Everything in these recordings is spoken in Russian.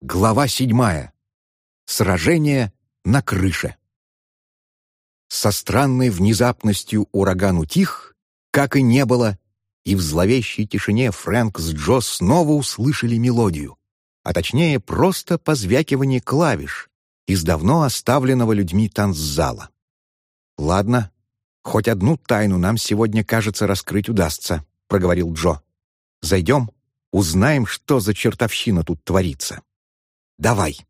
Глава седьмая. Сражение на крыше. Со странной внезапностью ураган утих, как и не было, и в зловещей тишине Фрэнк с Джо снова услышали мелодию, а точнее просто позвякивание клавиш из давно оставленного людьми танцзала. «Ладно, хоть одну тайну нам сегодня, кажется, раскрыть удастся», — проговорил Джо. «Зайдем, узнаем, что за чертовщина тут творится». Давай!»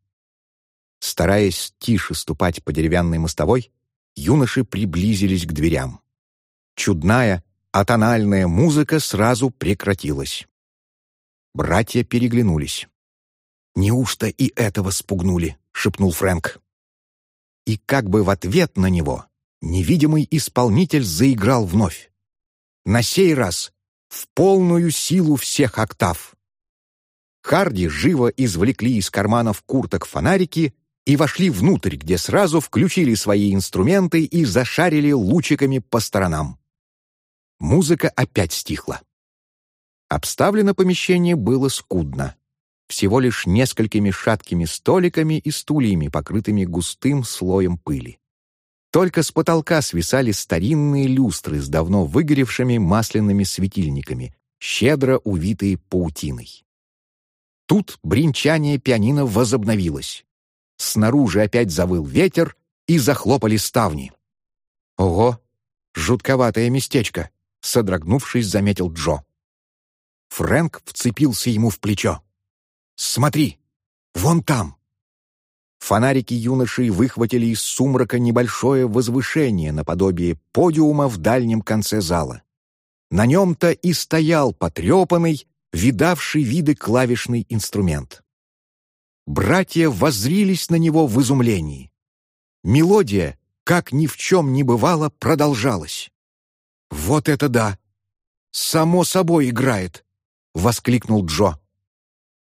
Стараясь тише ступать по деревянной мостовой, юноши приблизились к дверям. Чудная, атональная музыка сразу прекратилась. Братья переглянулись. «Неужто и этого спугнули?» — шепнул Фрэнк. И как бы в ответ на него невидимый исполнитель заиграл вновь. На сей раз в полную силу всех октав. Харди живо извлекли из карманов курток фонарики и вошли внутрь, где сразу включили свои инструменты и зашарили лучиками по сторонам. Музыка опять стихла. Обставлено помещение было скудно. Всего лишь несколькими шаткими столиками и стульями, покрытыми густым слоем пыли. Только с потолка свисали старинные люстры с давно выгоревшими масляными светильниками, щедро увитые паутиной. Тут бренчание пианино возобновилось. Снаружи опять завыл ветер, и захлопали ставни. «Ого! Жутковатое местечко!» — содрогнувшись, заметил Джо. Фрэнк вцепился ему в плечо. «Смотри! Вон там!» Фонарики юношей выхватили из сумрака небольшое возвышение наподобие подиума в дальнем конце зала. На нем-то и стоял потрепанный, видавший виды клавишный инструмент. Братья воззрились на него в изумлении. Мелодия, как ни в чем не бывало, продолжалась. «Вот это да! Само собой играет!» — воскликнул Джо.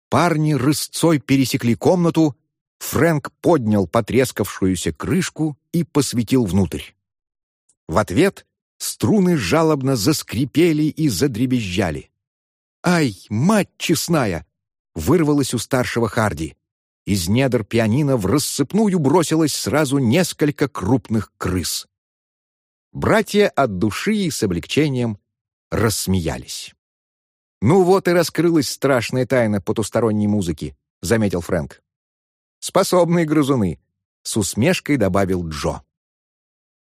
Парни рысцой пересекли комнату, Фрэнк поднял потрескавшуюся крышку и посветил внутрь. В ответ струны жалобно заскрипели и задребезжали. «Ай, мать честная!» — вырвалось у старшего Харди. Из недр пианино в рассыпную бросилось сразу несколько крупных крыс. Братья от души и с облегчением рассмеялись. «Ну вот и раскрылась страшная тайна потусторонней музыки», — заметил Фрэнк. «Способные грызуны», — с усмешкой добавил Джо.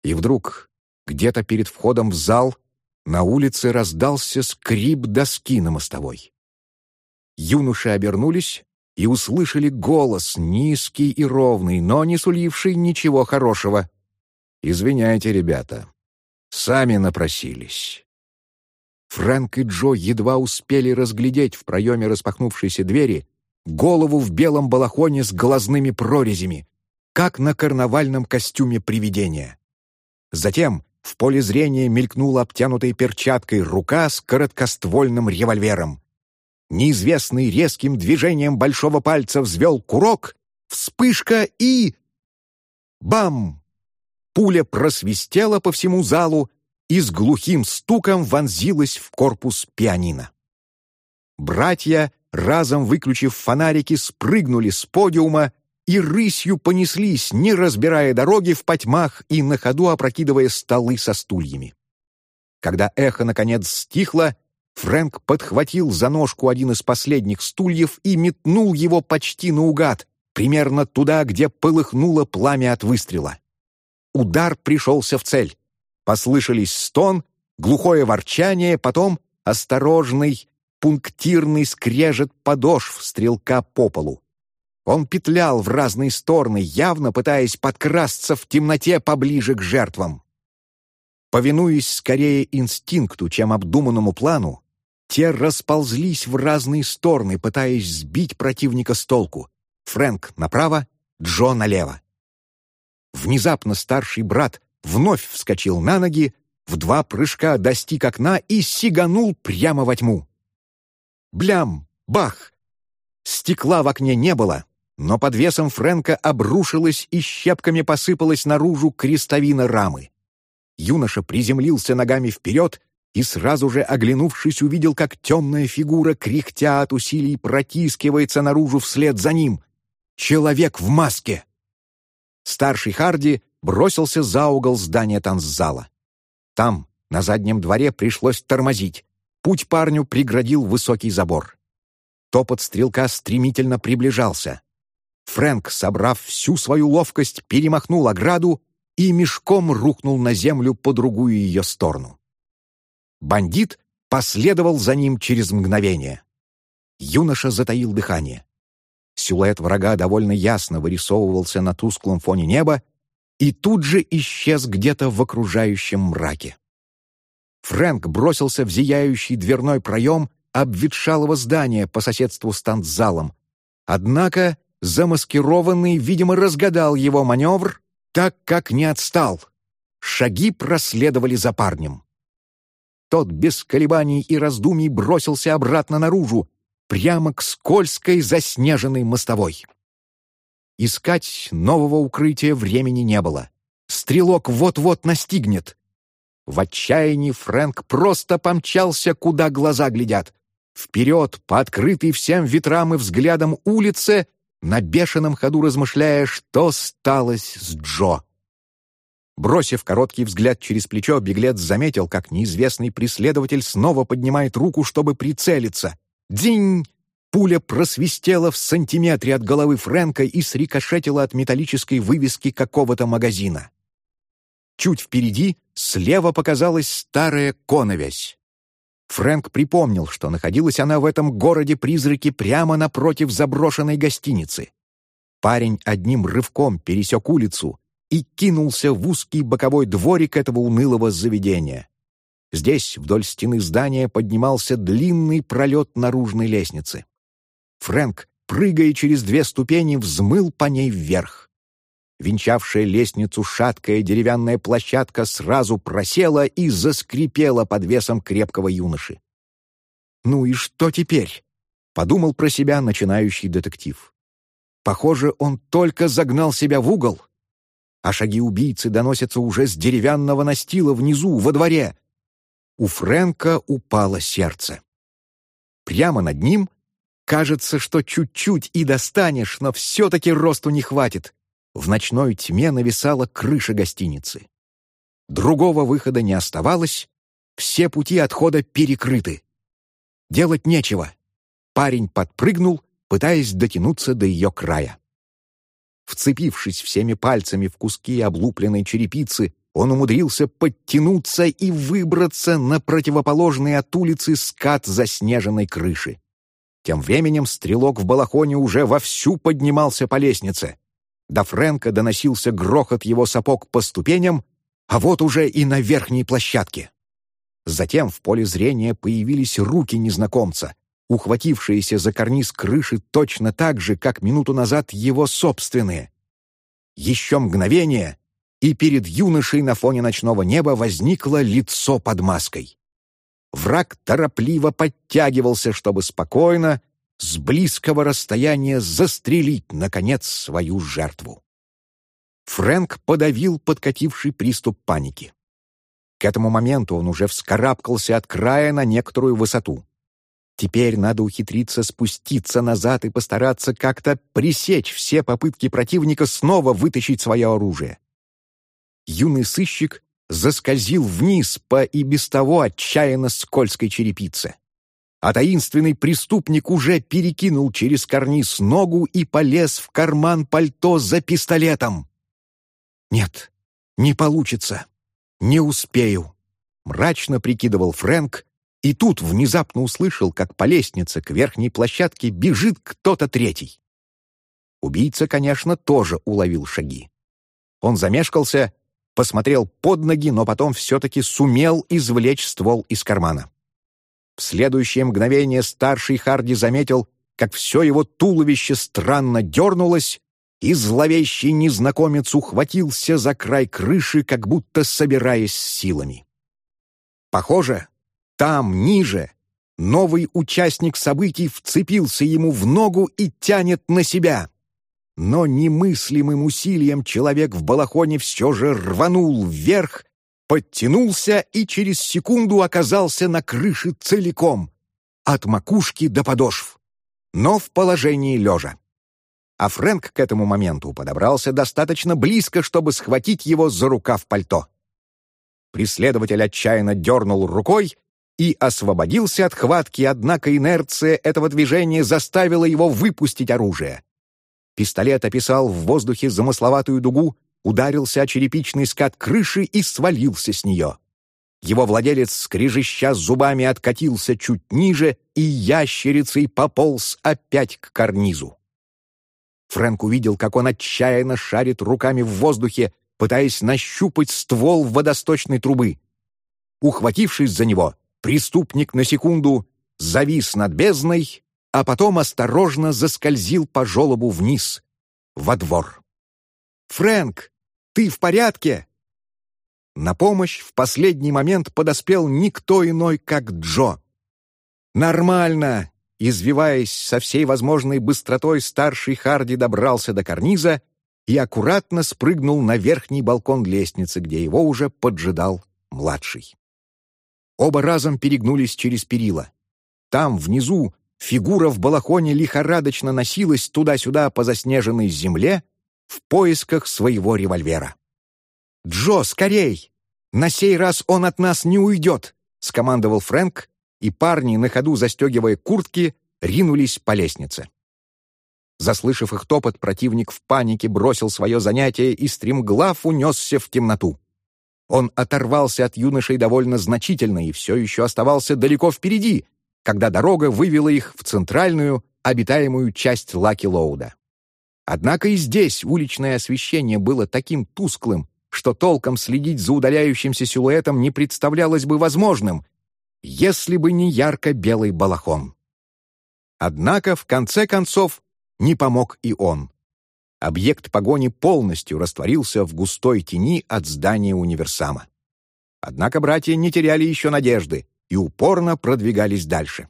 И вдруг, где-то перед входом в зал, на улице раздался скрип доски на мостовой. Юноши обернулись и услышали голос, низкий и ровный, но не суливший ничего хорошего. «Извиняйте, ребята, сами напросились». Фрэнк и Джо едва успели разглядеть в проеме распахнувшейся двери голову в белом балахоне с глазными прорезями, как на карнавальном костюме привидения. Затем в поле зрения мелькнула обтянутой перчаткой рука с короткоствольным револьвером. Неизвестный резким движением большого пальца взвел курок, вспышка и... Бам! Пуля просвистела по всему залу и с глухим стуком вонзилась в корпус пианино. Братья, разом выключив фонарики, спрыгнули с подиума и рысью понеслись, не разбирая дороги в потьмах и на ходу опрокидывая столы со стульями. Когда эхо, наконец, стихло, Фрэнк подхватил за ножку один из последних стульев и метнул его почти наугад, примерно туда, где полыхнуло пламя от выстрела. Удар пришелся в цель. Послышались стон, глухое ворчание, потом осторожный, пунктирный скрежет подошв стрелка по полу. Он петлял в разные стороны, явно пытаясь подкрасться в темноте поближе к жертвам. Повинуясь скорее инстинкту, чем обдуманному плану, те расползлись в разные стороны, пытаясь сбить противника с толку. Фрэнк направо, Джо налево. Внезапно старший брат вновь вскочил на ноги, в два прыжка достиг окна и сиганул прямо во тьму. Блям! Бах! Стекла в окне не было, но под весом Фрэнка обрушилась и щепками посыпалась наружу крестовина рамы. Юноша приземлился ногами вперед и сразу же, оглянувшись, увидел, как темная фигура, кряхтя от усилий, протискивается наружу вслед за ним. Человек в маске! Старший Харди бросился за угол здания танцзала. Там, на заднем дворе, пришлось тормозить. Путь парню преградил высокий забор. Топот стрелка стремительно приближался. Фрэнк, собрав всю свою ловкость, перемахнул ограду и мешком рухнул на землю по другую ее сторону. Бандит последовал за ним через мгновение. Юноша затаил дыхание. Силуэт врага довольно ясно вырисовывался на тусклом фоне неба и тут же исчез где-то в окружающем мраке. Фрэнк бросился в зияющий дверной проем обветшалого здания по соседству с танцзалом. Однако замаскированный, видимо, разгадал его маневр, так как не отстал. Шаги проследовали за парнем. Тот без колебаний и раздумий бросился обратно наружу, прямо к скользкой заснеженной мостовой. Искать нового укрытия времени не было. Стрелок вот-вот настигнет. В отчаянии Фрэнк просто помчался, куда глаза глядят. Вперед, по открытой всем ветрам и взглядам улице, на бешеном ходу размышляя, что сталось с Джо. Бросив короткий взгляд через плечо, беглец заметил, как неизвестный преследователь снова поднимает руку, чтобы прицелиться. Динь! Пуля просвистела в сантиметре от головы Фрэнка и срикошетила от металлической вывески какого-то магазина. Чуть впереди слева показалась старая коновязь. Фрэнк припомнил, что находилась она в этом городе-призраке прямо напротив заброшенной гостиницы. Парень одним рывком пересек улицу, и кинулся в узкий боковой дворик этого унылого заведения. Здесь, вдоль стены здания, поднимался длинный пролет наружной лестницы. Фрэнк, прыгая через две ступени, взмыл по ней вверх. Венчавшая лестницу шаткая деревянная площадка сразу просела и заскрипела под весом крепкого юноши. «Ну и что теперь?» — подумал про себя начинающий детектив. Похоже, он только загнал себя в угол а шаги убийцы доносятся уже с деревянного настила внизу, во дворе. У Фрэнка упало сердце. Прямо над ним кажется, что чуть-чуть и достанешь, но все-таки росту не хватит. В ночной тьме нависала крыша гостиницы. Другого выхода не оставалось, все пути отхода перекрыты. Делать нечего. Парень подпрыгнул, пытаясь дотянуться до ее края. Вцепившись всеми пальцами в куски облупленной черепицы, он умудрился подтянуться и выбраться на противоположный от улицы скат заснеженной крыши. Тем временем стрелок в балахоне уже вовсю поднимался по лестнице. До Фрэнка доносился грохот его сапог по ступеням, а вот уже и на верхней площадке. Затем в поле зрения появились руки незнакомца, ухватившиеся за карниз крыши точно так же, как минуту назад его собственные. Еще мгновение, и перед юношей на фоне ночного неба возникло лицо под маской. Враг торопливо подтягивался, чтобы спокойно, с близкого расстояния застрелить, наконец, свою жертву. Фрэнк подавил подкативший приступ паники. К этому моменту он уже вскарабкался от края на некоторую высоту. Теперь надо ухитриться спуститься назад и постараться как-то пресечь все попытки противника снова вытащить свое оружие. Юный сыщик заскользил вниз по и без того отчаянно скользкой черепице. А таинственный преступник уже перекинул через карниз ногу и полез в карман пальто за пистолетом. «Нет, не получится. Не успею», — мрачно прикидывал Фрэнк, и тут внезапно услышал, как по лестнице к верхней площадке бежит кто-то третий. Убийца, конечно, тоже уловил шаги. Он замешкался, посмотрел под ноги, но потом все-таки сумел извлечь ствол из кармана. В следующее мгновение старший Харди заметил, как все его туловище странно дернулось, и зловещий незнакомец ухватился за край крыши, как будто собираясь силами. Похоже, там, ниже, новый участник событий вцепился ему в ногу и тянет на себя. Но немыслимым усилием человек в балахоне все же рванул вверх, подтянулся и через секунду оказался на крыше целиком, от макушки до подошв, но в положении лежа. А Фрэнк к этому моменту подобрался достаточно близко, чтобы схватить его за рукав пальто. Преследователь отчаянно дернул рукой и освободился от хватки, однако инерция этого движения заставила его выпустить оружие. Пистолет описал в воздухе замысловатую дугу, ударился о черепичный скат крыши и свалился с нее. Его владелец, скрежеща зубами, откатился чуть ниже и ящерицей пополз опять к карнизу. Фрэнк увидел, как он отчаянно шарит руками в воздухе, пытаясь нащупать ствол водосточной трубы. Ухватившись за него, преступник на секунду завис над бездной, а потом осторожно заскользил по желобу вниз, во двор. «Фрэнк, ты в порядке?» На помощь в последний момент подоспел никто иной, как Джо. «Нормально!» Извиваясь со всей возможной быстротой, старший Харди добрался до карниза и аккуратно спрыгнул на верхний балкон лестницы, где его уже поджидал младший. Оба разом перегнулись через перила. Там, внизу, фигура в балахоне лихорадочно носилась туда-сюда по заснеженной земле в поисках своего револьвера. «Джо, скорей! На сей раз он от нас не уйдет!» — скомандовал Фрэнк, и парни, на ходу застегивая куртки, ринулись по лестнице. Заслышав их топот, противник в панике бросил свое занятие и стремглав унесся в темноту. Он оторвался от юношей довольно значительно и все еще оставался далеко впереди, когда дорога вывела их в центральную, обитаемую часть Лаки-Лоуда. Однако и здесь уличное освещение было таким тусклым, что толком следить за удаляющимся силуэтом не представлялось бы возможным, если бы не ярко-белый балахон. Однако, в конце концов, не помог и он. Объект погони полностью растворился в густой тени от здания универсама. Однако братья не теряли еще надежды и упорно продвигались дальше.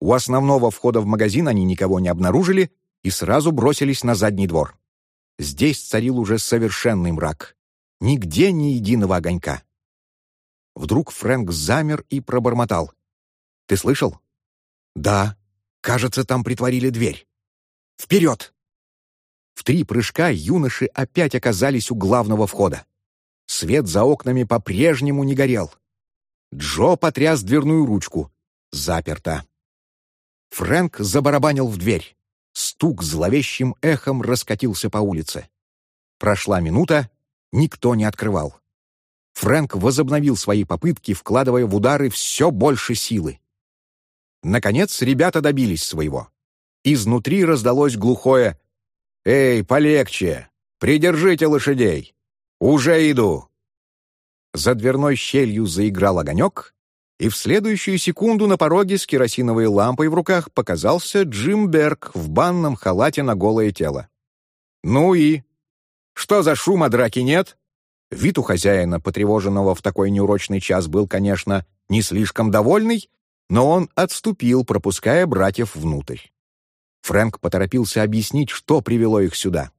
У основного входа в магазин они никого не обнаружили и сразу бросились на задний двор. Здесь царил уже совершенный мрак. Нигде ни единого огонька. Вдруг Фрэнк замер и пробормотал. «Ты слышал?» «Да. Кажется, там притворили дверь. Вперед!» В три прыжка юноши опять оказались у главного входа. Свет за окнами по-прежнему не горел. Джо потряс дверную ручку. Заперто. Фрэнк забарабанил в дверь. Стук зловещим эхом раскатился по улице. Прошла минута, никто не открывал. Фрэнк возобновил свои попытки, вкладывая в удары все больше силы. Наконец ребята добились своего. Изнутри раздалось глухое «Эй, полегче! Придержите лошадей! Уже иду!» За дверной щелью заиграл огонек, и в следующую секунду на пороге с керосиновой лампой в руках показался Джим Берг в банном халате на голое тело. «Ну и? Что за шума драки нет?» Вид у хозяина, потревоженного в такой неурочный час, был, конечно, не слишком довольный, но он отступил, пропуская братьев внутрь. Фрэнк поторопился объяснить, что привело их сюда.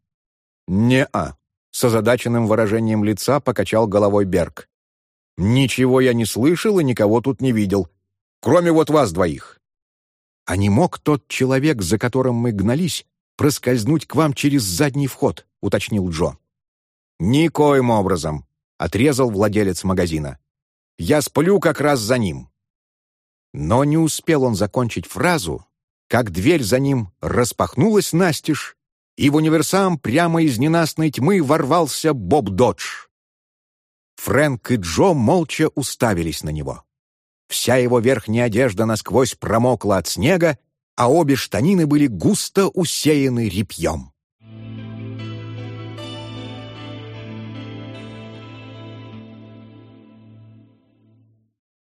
«Не-а», — с озадаченным выражением лица покачал головой Берг. «Ничего я не слышал и никого тут не видел, кроме вот вас двоих». «А не мог тот человек, за которым мы гнались, проскользнуть к вам через задний вход?» — уточнил Джо. «Никоим образом», — отрезал владелец магазина. «Я сплю как раз за ним». Но не успел он закончить фразу, как дверь за ним распахнулась настежь, и в универсам прямо из ненастной тьмы ворвался Боб Додж. Фрэнк и Джо молча уставились на него. Вся его верхняя одежда насквозь промокла от снега, а обе штанины были густо усеяны репьем.